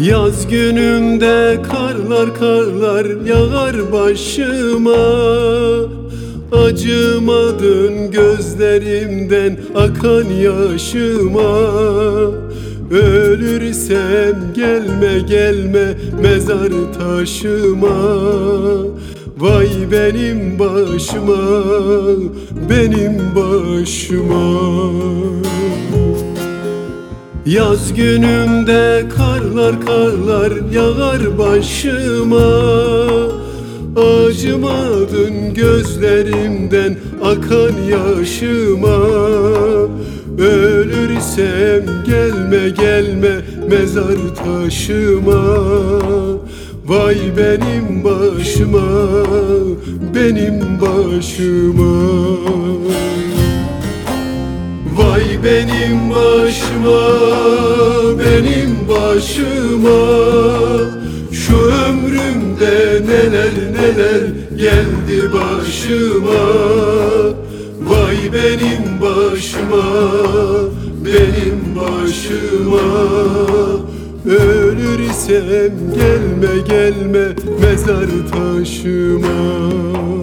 Yaz gününde karlar karlar yağar başıma. Acımadın gözlerimden akan yaşıma. Ölürsem gelme gelme mezar taşıma. Vay benim başıma, benim başıma Yaz gününde karlar karlar yağar başıma. Acımadın gözlerimden akan yaşıma. Ölürsem gelme gelme mezar taşıma. Vay benim başıma, benim başıma benim başıma, benim başıma. Şu ömrümde neler neler geldi başıma. Vay benim başıma, benim başıma. Ölürsem gelme gelme mezar taşıma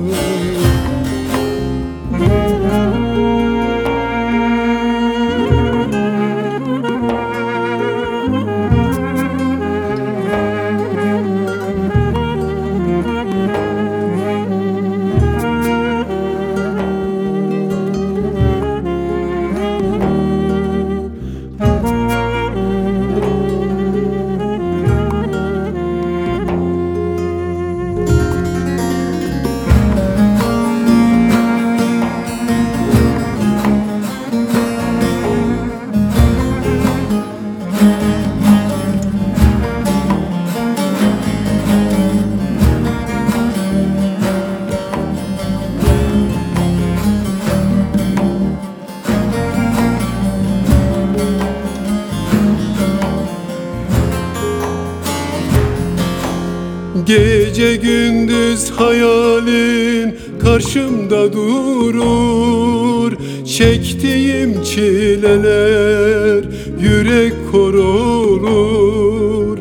Gece gündüz hayalin karşımda durur. Çektiğim çileler yürek kor olur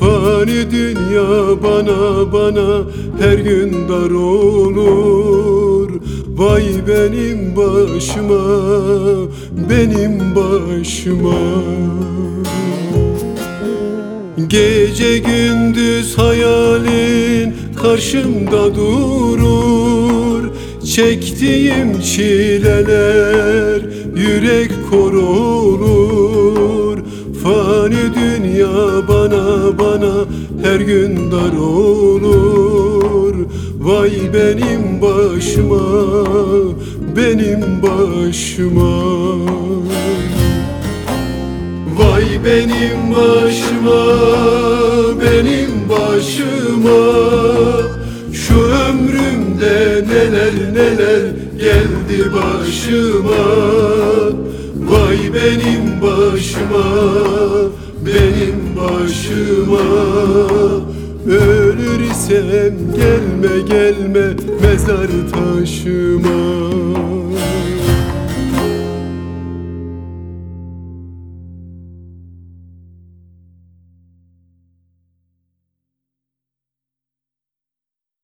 Fani dünya bana bana her gün dar olur. Vay benim başıma, benim başıma Gece gündüz hayalin karşımda durur. Çektiğim çileler yürek kor olur Fani dünya bana bana her gün dar olur. Vay benim başıma, benim başıma benim başıma, benim başıma. Şu ömrümde neler neler geldi başıma. Vay benim başıma, benim başıma. Ölürsem gelme gelme mezar taşıma